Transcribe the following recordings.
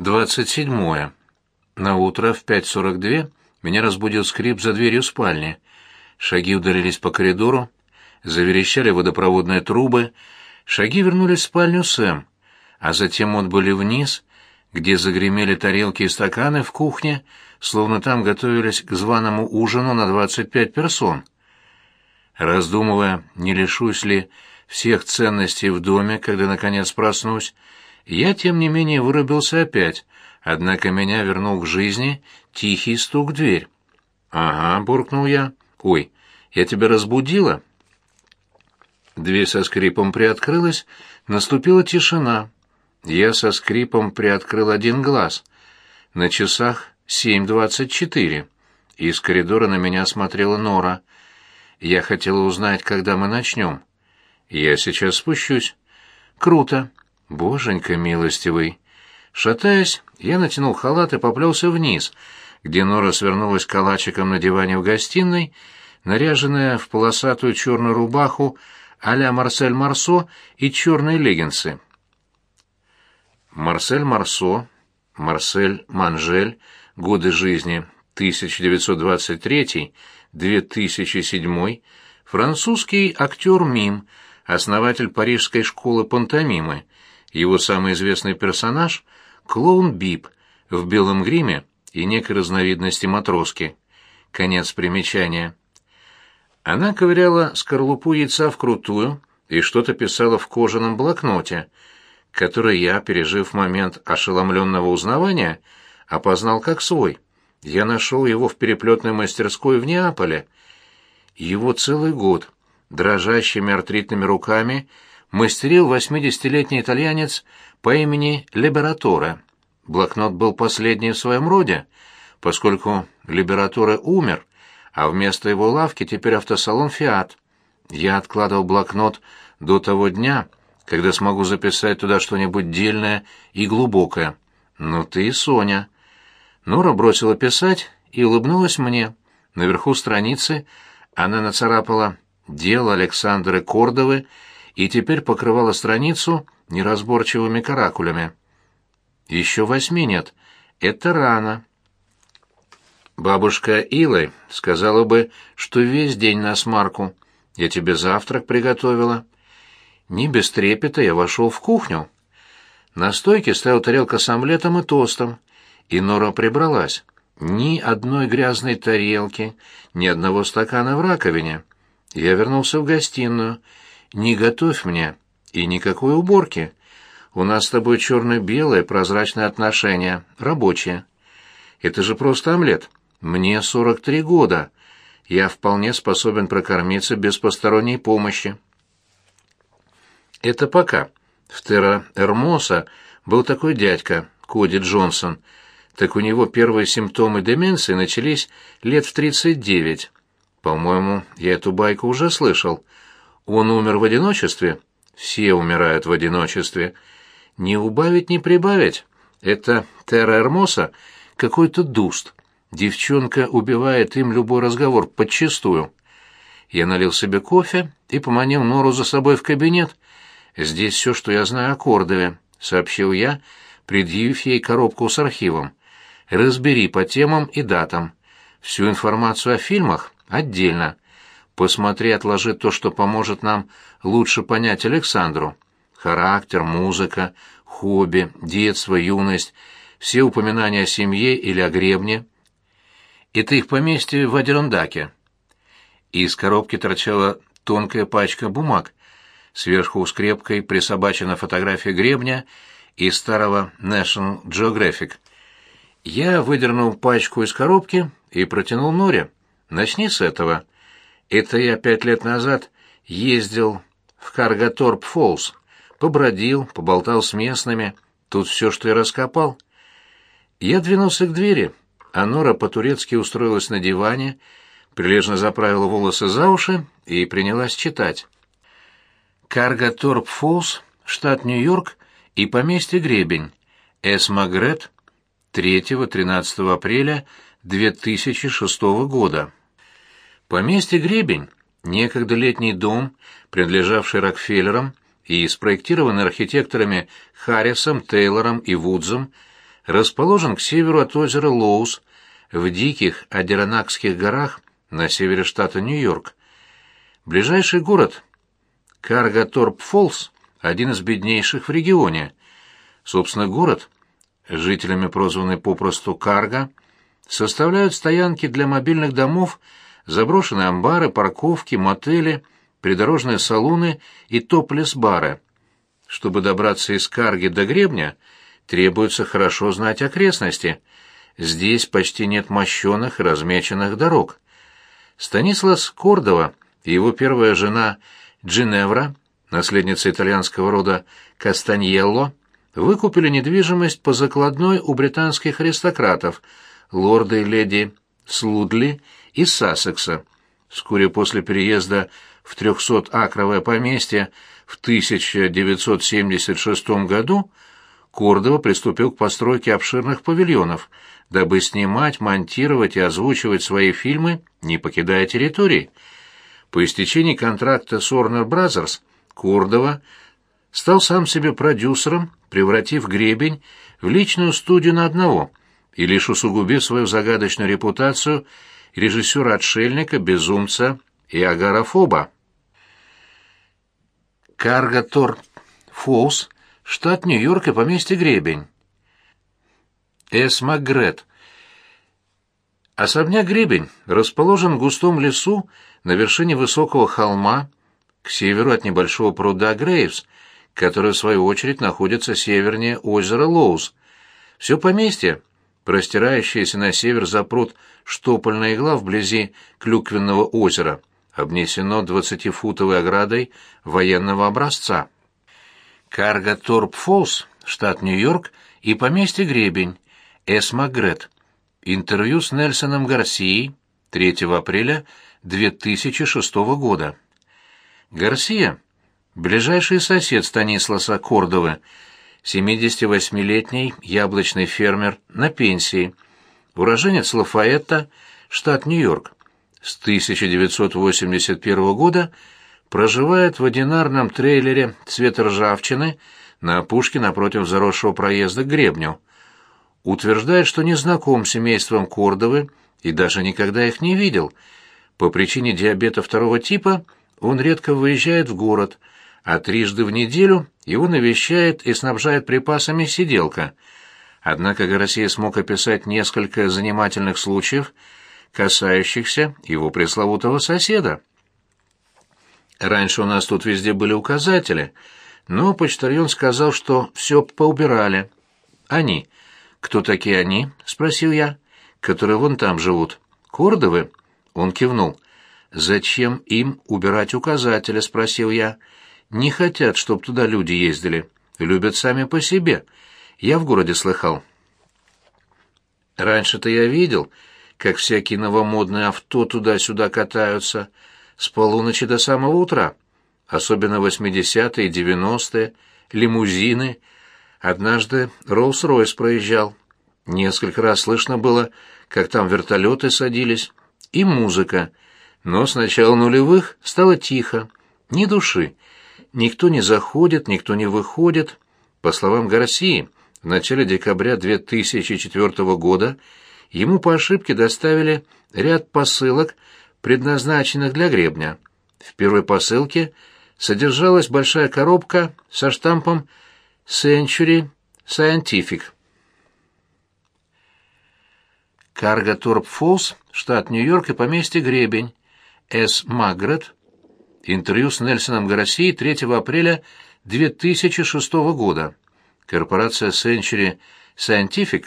27. На утро в 5.42 меня разбудил скрип за дверью спальни. Шаги ударились по коридору, заверещали водопроводные трубы, шаги вернулись в спальню Сэм, а затем отбыли вниз, где загремели тарелки и стаканы в кухне, словно там готовились к званому ужину на 25 персон. Раздумывая, не лишусь ли всех ценностей в доме, когда наконец проснусь, я, тем не менее, вырубился опять, однако меня вернул к жизни тихий стук в дверь. «Ага», — буркнул я. «Ой, я тебя разбудила?» Дверь со скрипом приоткрылась, наступила тишина. Я со скрипом приоткрыл один глаз. На часах семь двадцать четыре. Из коридора на меня смотрела Нора. Я хотела узнать, когда мы начнем. Я сейчас спущусь. Круто. Боженька милостивый. Шатаясь, я натянул халат и поплелся вниз, где Нора свернулась калачиком на диване в гостиной, наряженная в полосатую черную рубаху а-ля Марсель Марсо и черные леггинсы. Марсель Марсо, Марсель Манжель, годы жизни 1923-2007, французский актер мим, основатель парижской школы пантомимы, его самый известный персонаж — клоун Бип в белом гриме и некой разновидности матроски. Конец примечания. Она ковыряла скорлупу яйца вкрутую и что-то писала в кожаном блокноте, который я, пережив момент ошеломленного узнавания, опознал как свой. Я нашел его в переплетной мастерской в Неаполе. Его целый год, дрожащими артритными руками, мастерил восьмидесятилетний итальянец по имени Либераторе. Блокнот был последний в своем роде, поскольку Либераторе умер, а вместо его лавки теперь автосалон «Фиат». Я откладывал блокнот до того дня, когда смогу записать туда что-нибудь дельное и глубокое. «Ну ты и Соня». Нора бросила писать и улыбнулась мне. Наверху страницы она нацарапала «Дело Александры Кордовы» и теперь покрывала страницу неразборчивыми каракулями. Еще восьми нет. Это рано. Бабушка Илой сказала бы, что весь день на смарку. Я тебе завтрак приготовила. Не без трепета я вошел в кухню. На стойке стояла тарелка с омлетом и тостом, и Нора прибралась. Ни одной грязной тарелки, ни одного стакана в раковине. Я вернулся в гостиную — не готовь мне и никакой уборки. У нас с тобой черно-белое прозрачное отношение, рабочее. Это же просто омлет. Мне 43 года. Я вполне способен прокормиться без посторонней помощи. Это пока. В Терра Эрмоса был такой дядька, Коди Джонсон. Так у него первые симптомы деменции начались лет в 39. По-моему, я эту байку уже слышал. Он умер в одиночестве? Все умирают в одиночестве. Не убавить, не прибавить. Это Терра Эрмоса какой-то дуст. Девчонка убивает им любой разговор подчистую. Я налил себе кофе и поманил Нору за собой в кабинет. «Здесь все, что я знаю о Кордове», — сообщил я, предъявив ей коробку с архивом. «Разбери по темам и датам. Всю информацию о фильмах отдельно. Посмотри, отложи то, что поможет нам лучше понять Александру. Характер, музыка, хобби, детство, юность, все упоминания о семье или о гребне. Это их поместье в Адерундаке. Из коробки торчала тонкая пачка бумаг. Сверху скрепкой присобачена фотография гребня из старого National Geographic. Я выдернул пачку из коробки и протянул Норе. «Начни с этого». Это я пять лет назад ездил в Каргаторп-Фоллс, побродил, поболтал с местными, тут все, что я раскопал. Я двинулся к двери, а Нора по-турецки устроилась на диване, прилежно заправила волосы за уши и принялась читать. Каргаторп-Фоллс, штат Нью-Йорк и поместье Гребень, С. Магрет, 3-13 апреля 2006 года. Поместье Гребень, некогда летний дом, принадлежавший Рокфеллерам и спроектированный архитекторами Харрисом, Тейлором и Вудзом, расположен к северу от озера Лоус, в диких Адиронакских горах на севере штата Нью-Йорк. Ближайший город – Каргаторп-Фоллс, один из беднейших в регионе. Собственно, город, жителями прозванный попросту Карга, составляют стоянки для мобильных домов, заброшенные амбары, парковки, мотели, придорожные салуны и топлес-бары. Чтобы добраться из Карги до гребня, требуется хорошо знать окрестности. Здесь почти нет мощенных и размеченных дорог. Станислас Кордова и его первая жена Джиневра, наследница итальянского рода Кастаньелло, выкупили недвижимость по закладной у британских аристократов, лорда и леди Слудли из Сассекса. Вскоре после переезда в 300-акровое поместье в 1976 году Кордова приступил к постройке обширных павильонов, дабы снимать, монтировать и озвучивать свои фильмы, не покидая территории. По истечении контракта с Warner Bros. Кордова стал сам себе продюсером, превратив гребень в личную студию на одного и лишь усугубив свою загадочную репутацию режиссера-отшельника, безумца и агорафоба. Каргатор Фолс, штат Нью-Йорк и поместье Гребень. Эс Макгрет. Особняк Гребень расположен в густом лесу на вершине высокого холма к северу от небольшого пруда Грейвс, который, в свою очередь, находится севернее озера Лоуз. Все поместье, простирающееся на север за пруд штопольная игла вблизи Клюквенного озера, обнесено двадцатифутовой оградой военного образца. Карго Торп Фолс, штат Нью-Йорк, и поместье Гребень, Эс Макгрет. Интервью с Нельсоном Гарсией 3 апреля 2006 года. Гарсия – ближайший сосед Станисласа Кордовы, 78-летний яблочный фермер на пенсии, уроженец Лафаэтта, штат Нью-Йорк. С 1981 года проживает в одинарном трейлере цвета ржавчины на опушке напротив заросшего проезда к гребню утверждает, что не знаком с семейством Кордовы и даже никогда их не видел. По причине диабета второго типа он редко выезжает в город, а трижды в неделю его навещает и снабжает припасами сиделка. Однако Гарасия смог описать несколько занимательных случаев, касающихся его пресловутого соседа. Раньше у нас тут везде были указатели, но почтальон сказал, что все поубирали. Они — «Кто такие они?» — спросил я. «Которые вон там живут. Кордовы?» Он кивнул. «Зачем им убирать указатели?» — спросил я. «Не хотят, чтоб туда люди ездили. Любят сами по себе. Я в городе слыхал». «Раньше-то я видел, как всякие новомодные авто туда-сюда катаются с полуночи до самого утра, особенно восьмидесятые девяностые, лимузины — Однажды Роллс-Ройс проезжал. Несколько раз слышно было, как там вертолеты садились. И музыка. Но с начала нулевых стало тихо. Ни души. Никто не заходит, никто не выходит. По словам Гарсии, в начале декабря 2004 года ему по ошибке доставили ряд посылок, предназначенных для гребня. В первой посылке содержалась большая коробка со штампом Century Scientific. Карго Торп Фолс, штат Нью-Йорк и поместье Гребень. С. Магрет. Интервью с Нельсоном Гарасией 3 апреля 2006 года. Корпорация Century Scientific,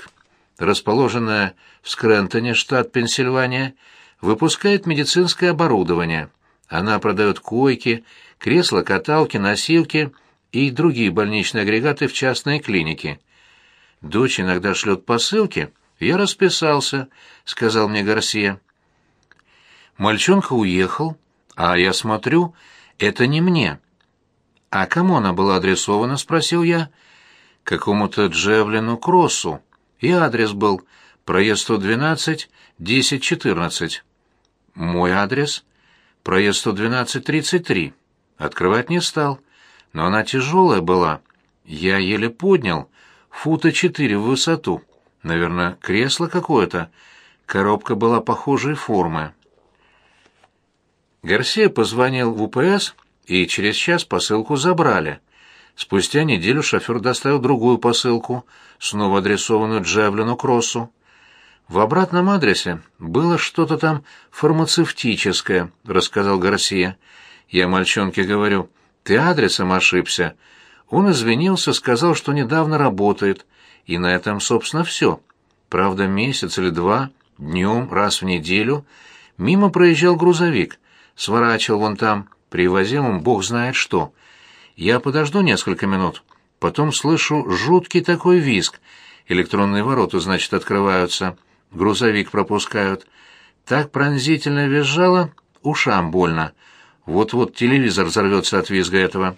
расположенная в Скрентоне, штат Пенсильвания, выпускает медицинское оборудование. Она продает койки, кресла-каталки, носилки и другие больничные агрегаты в частные клиники. Дочь иногда шлет посылки. Я расписался, сказал мне Гарсия. Мальчонка уехал, а я смотрю, это не мне. А кому она была адресована, спросил я. Какому-то Джевлину Кроссу. И адрес был проезд 112, 1014. Мой адрес проезд 112, 33. Открывать не стал но она тяжелая была. Я еле поднял, фута четыре в высоту. Наверное, кресло какое-то. Коробка была похожей формы. Гарсия позвонил в УПС, и через час посылку забрали. Спустя неделю шофер доставил другую посылку, снова адресованную Джевлину Кроссу. В обратном адресе было что-то там фармацевтическое, рассказал Гарсия. Я мальчонке говорю, ты адресом ошибся. Он извинился, сказал, что недавно работает, и на этом, собственно, все. Правда, месяц или два, днем, раз в неделю, мимо проезжал грузовик, сворачивал вон там, привозил им бог знает что. Я подожду несколько минут, потом слышу жуткий такой визг. Электронные ворота, значит, открываются, грузовик пропускают. Так пронзительно визжало, ушам больно. Вот-вот телевизор взорвется от визга этого.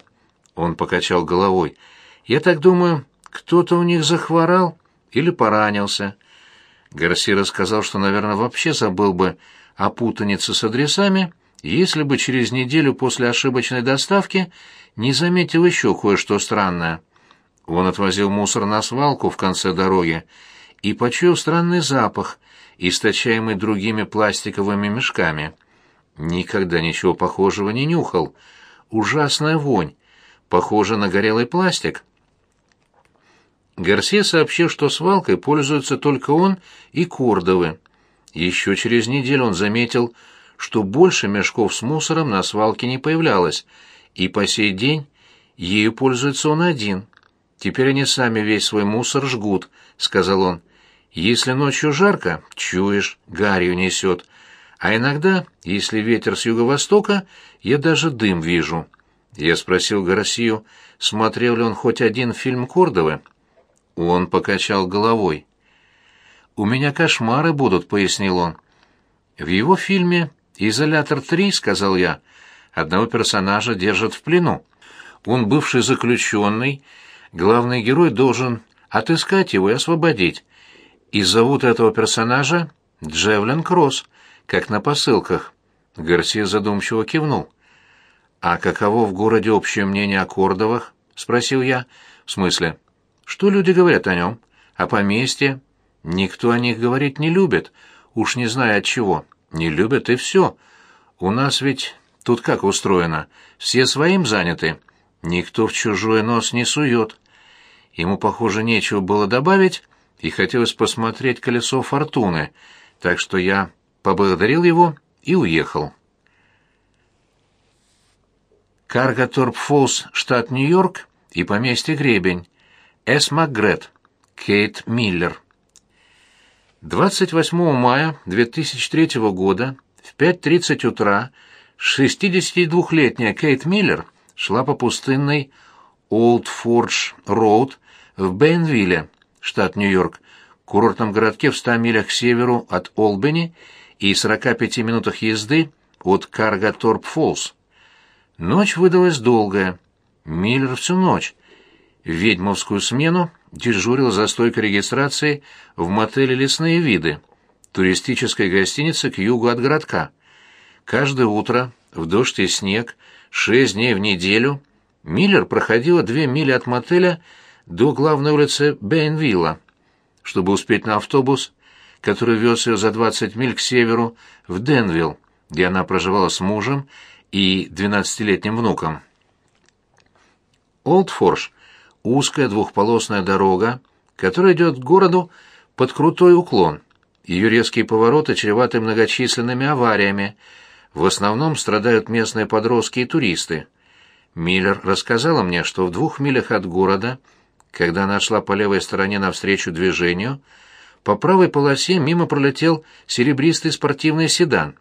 Он покачал головой. Я так думаю, кто-то у них захворал или поранился. Гарси рассказал, что, наверное, вообще забыл бы о путанице с адресами, если бы через неделю после ошибочной доставки не заметил еще кое-что странное. Он отвозил мусор на свалку в конце дороги и почуял странный запах, источаемый другими пластиковыми мешками. Никогда ничего похожего не нюхал. Ужасная вонь, похожа на горелый пластик. Гарсия сообщил, что свалкой пользуются только он и Кордовы. Еще через неделю он заметил, что больше мешков с мусором на свалке не появлялось, и по сей день ею пользуется он один. Теперь они сами весь свой мусор жгут, сказал он. Если ночью жарко, чуешь, гарью несет. А иногда, если ветер с юго-востока, я даже дым вижу. Я спросил Гарсию, смотрел ли он хоть один фильм Кордовы. Он покачал головой. «У меня кошмары будут», — пояснил он. «В его фильме «Изолятор 3», — сказал я, — одного персонажа держат в плену. Он бывший заключенный, главный герой должен отыскать его и освободить. И зовут этого персонажа Джевлин Кросс, как на посылках. Гарсия задумчиво кивнул. «А каково в городе общее мнение о Кордовах?» — спросил я. «В смысле?» Что люди говорят о нем? О поместье? Никто о них говорить не любит, уж не зная от чего. Не любят и все. У нас ведь тут как устроено? Все своим заняты. Никто в чужой нос не сует. Ему, похоже, нечего было добавить, и хотелось посмотреть колесо фортуны, так что я поблагодарил его и уехал. Каргаторп Фолс, штат Нью-Йорк, и поместье Гребень. С. Макгрет, Кейт Миллер. 28 мая 2003 года в 5.30 утра 62-летняя Кейт Миллер шла по пустынной Олд Фордж Роуд в Бейнвилле, штат Нью-Йорк, курортном городке в 100 милях к северу от Олбани и 45 минутах езды от Каргаторп-Фоллс. Ночь выдалась долгая. Миллер всю ночь в ведьмовскую смену дежурил за стойкой регистрации в мотеле «Лесные виды», туристической гостинице к югу от городка. Каждое утро, в дождь и снег, шесть дней в неделю, Миллер проходила две мили от мотеля до главной улицы Бейнвилла, чтобы успеть на автобус, который вез ее за 20 миль к северу в Денвилл, где она проживала с мужем и 12-летним внуком. Олдфорш узкая двухполосная дорога, которая идет к городу под крутой уклон. Ее резкие повороты чреваты многочисленными авариями. В основном страдают местные подростки и туристы. Миллер рассказала мне, что в двух милях от города, когда она шла по левой стороне навстречу движению, по правой полосе мимо пролетел серебристый спортивный седан.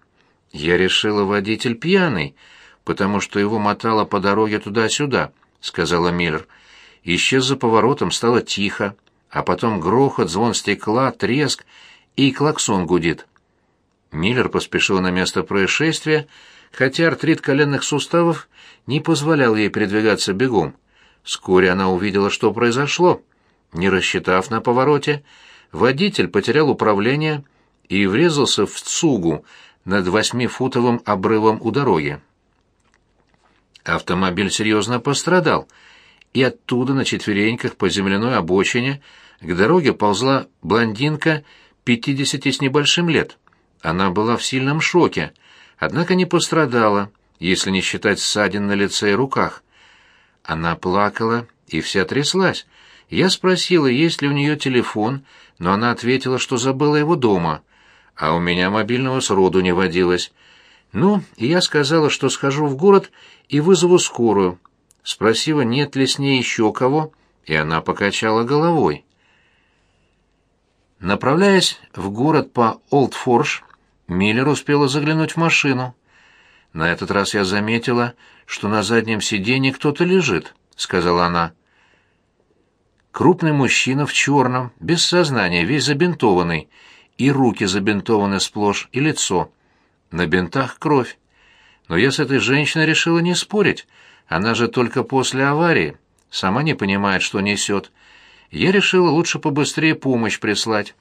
Я решила, водитель пьяный, потому что его мотало по дороге туда-сюда, сказала Миллер. Исчез за поворотом, стало тихо, а потом грохот, звон стекла, треск и клаксон гудит. Миллер поспешил на место происшествия, хотя артрит коленных суставов не позволял ей передвигаться бегом. Вскоре она увидела, что произошло. Не рассчитав на повороте, водитель потерял управление и врезался в цугу над восьмифутовым обрывом у дороги. Автомобиль серьезно пострадал — и оттуда на четвереньках по земляной обочине к дороге ползла блондинка пятидесяти с небольшим лет. Она была в сильном шоке, однако не пострадала, если не считать ссадин на лице и руках. Она плакала и вся тряслась. Я спросила, есть ли у нее телефон, но она ответила, что забыла его дома, а у меня мобильного сроду не водилось. Ну, и я сказала, что схожу в город и вызову скорую. Спросила, нет ли с ней еще кого, и она покачала головой. Направляясь в город по Олдфорш, Миллер успела заглянуть в машину. На этот раз я заметила, что на заднем сиденье кто-то лежит, сказала она. Крупный мужчина в черном, без сознания, весь забинтованный, и руки забинтованы сплошь, и лицо. На бинтах кровь. Но я с этой женщиной решила не спорить. Она же только после аварии. Сама не понимает, что несет. Я решила лучше побыстрее помощь прислать.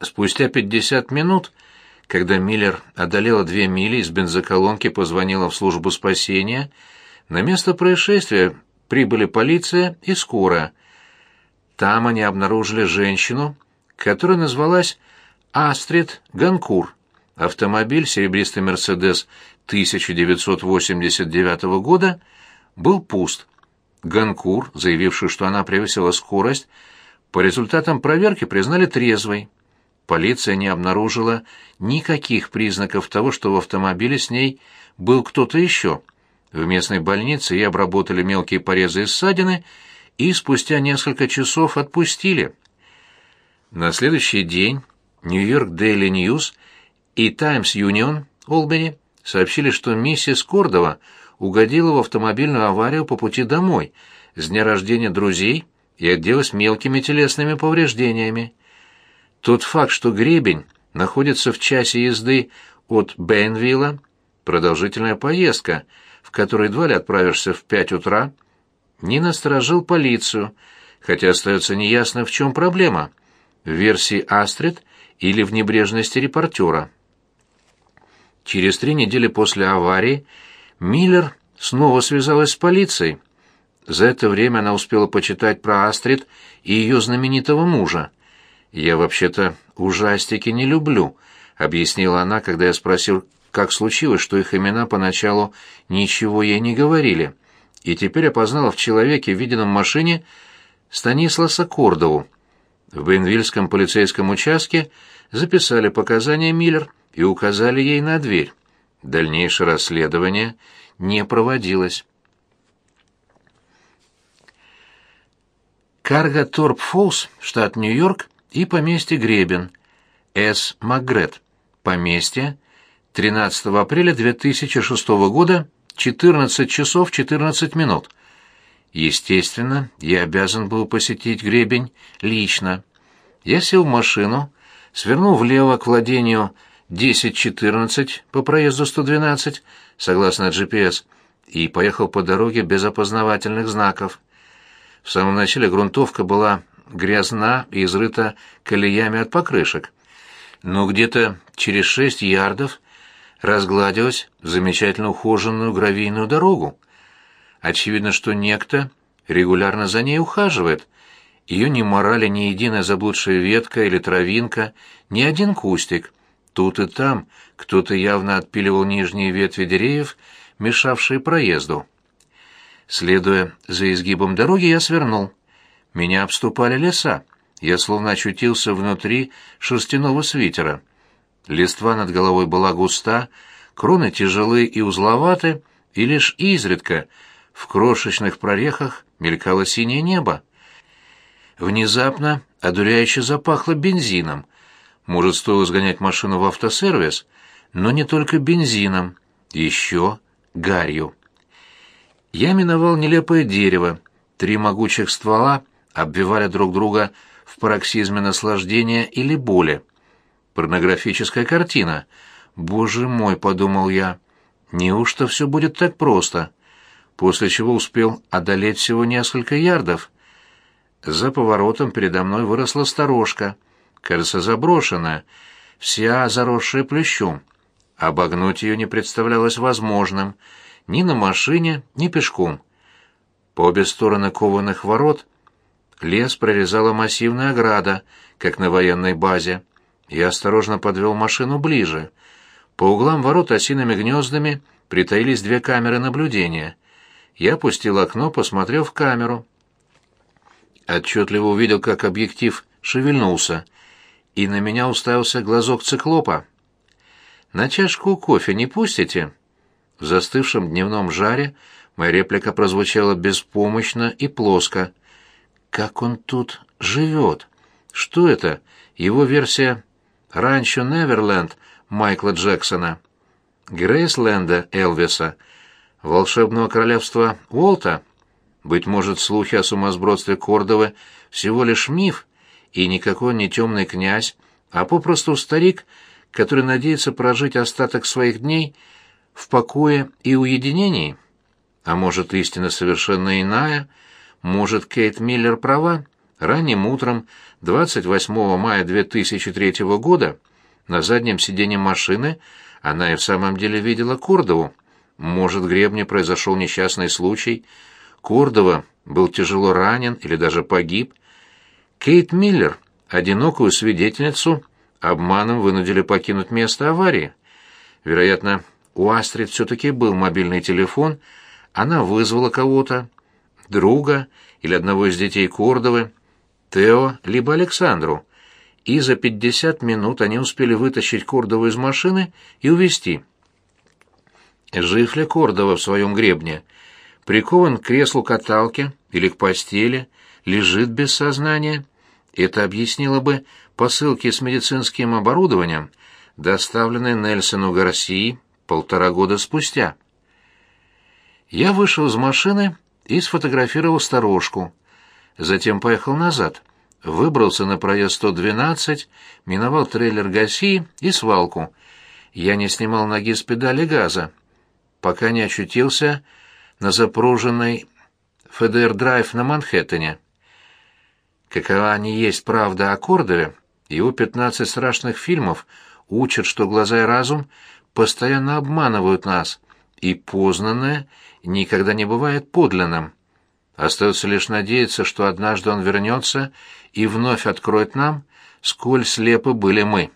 Спустя пятьдесят минут, когда Миллер одолела две мили из бензоколонки позвонила в службу спасения, на место происшествия прибыли полиция и скорая. Там они обнаружили женщину, которая назвалась Астрид Ганкур. Автомобиль серебристый «Мерседес» 1989 года был пуст. Ганкур, заявивший, что она превысила скорость, по результатам проверки признали трезвой полиция не обнаружила никаких признаков того, что в автомобиле с ней был кто-то еще. В местной больнице ей обработали мелкие порезы и ссадины и спустя несколько часов отпустили. На следующий день Нью-Йорк Daily News и Times Union Олбери сообщили, что миссис Кордова угодила в автомобильную аварию по пути домой с дня рождения друзей и отделалась мелкими телесными повреждениями. Тот факт, что гребень находится в часе езды от Бенвилла, продолжительная поездка, в которой едва ли отправишься в пять утра, не насторожил полицию, хотя остается неясно, в чем проблема – в версии Астрид или в небрежности репортера. Через три недели после аварии Миллер снова связалась с полицией. За это время она успела почитать про Астрид и ее знаменитого мужа. «Я вообще-то ужастики не люблю», — объяснила она, когда я спросил, как случилось, что их имена поначалу ничего ей не говорили, и теперь опознала в человеке, виденном машине, Станисласа Кордову. В Бенвильском полицейском участке записали показания Миллер и указали ей на дверь. Дальнейшее расследование не проводилось. Карго Торп Фолс, штат Нью-Йорк, и поместье Гребен, С. Макгрет, поместье, 13 апреля 2006 года, 14 часов 14 минут. Естественно, я обязан был посетить Гребень лично. Я сел в машину, свернул влево к владению 1014 по проезду 112, согласно GPS, и поехал по дороге без опознавательных знаков. В самом начале грунтовка была грязна и изрыта колеями от покрышек. Но где-то через шесть ярдов разгладилась замечательно ухоженную гравийную дорогу. Очевидно, что некто регулярно за ней ухаживает. Ее не морали ни единая заблудшая ветка или травинка, ни один кустик. Тут и там кто-то явно отпиливал нижние ветви деревьев, мешавшие проезду. Следуя за изгибом дороги, я свернул. Меня обступали леса. Я словно очутился внутри шерстяного свитера. Листва над головой была густа, кроны тяжелые и узловаты, и лишь изредка в крошечных прорехах мелькало синее небо. Внезапно одуряюще запахло бензином. Может, стоило сгонять машину в автосервис, но не только бензином, еще гарью. Я миновал нелепое дерево, три могучих ствола обвивали друг друга в пароксизме наслаждения или боли. Порнографическая картина. «Боже мой», — подумал я, — «неужто все будет так просто?» После чего успел одолеть всего несколько ярдов. За поворотом передо мной выросла сторожка, кажется, заброшенная, вся заросшая плющом. Обогнуть ее не представлялось возможным ни на машине, ни пешком. По обе стороны кованых ворот Лес прорезала массивная ограда, как на военной базе. Я осторожно подвел машину ближе. По углам ворот осиными гнездами притаились две камеры наблюдения. Я опустил окно, посмотрел в камеру. Отчетливо увидел, как объектив шевельнулся, и на меня уставился глазок циклопа. «На чашку кофе не пустите?» В застывшем дневном жаре моя реплика прозвучала беспомощно и плоско. «Как он тут живет? Что это? Его версия «Ранчо Неверленд» Майкла Джексона, Грейсленда Элвиса, волшебного королевства Уолта? Быть может, слухи о сумасбродстве Кордовы всего лишь миф, и никакой не темный князь, а попросту старик, который надеется прожить остаток своих дней в покое и уединении? А может, истина совершенно иная? Может, Кейт Миллер права? Ранним утром 28 мая 2003 года на заднем сиденье машины она и в самом деле видела Кордову. Может, гребне произошел несчастный случай. Кордова был тяжело ранен или даже погиб. Кейт Миллер, одинокую свидетельницу, обманом вынудили покинуть место аварии. Вероятно, у Астрид все-таки был мобильный телефон, она вызвала кого-то, друга или одного из детей Кордовы, Тео либо Александру, и за пятьдесят минут они успели вытащить Кордову из машины и увезти. Жив ли Кордова в своем гребне? Прикован к креслу каталки или к постели, лежит без сознания? Это объяснило бы посылки с медицинским оборудованием, доставленные Нельсону Гарсии полтора года спустя. Я вышел из машины и сфотографировал сторожку. Затем поехал назад, выбрался на проезд 112, миновал трейлер ГАСИ и свалку. Я не снимал ноги с педали газа, пока не очутился на запруженной ФДР-драйв на Манхэттене. Какова не есть правда о Кордове, его пятнадцать страшных фильмов учат, что глаза и разум постоянно обманывают нас, и познанное никогда не бывает подлинным. Остается лишь надеяться, что однажды он вернется и вновь откроет нам, сколь слепы были мы.